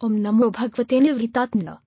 ओम नमो भगवते निवृत्तात्मन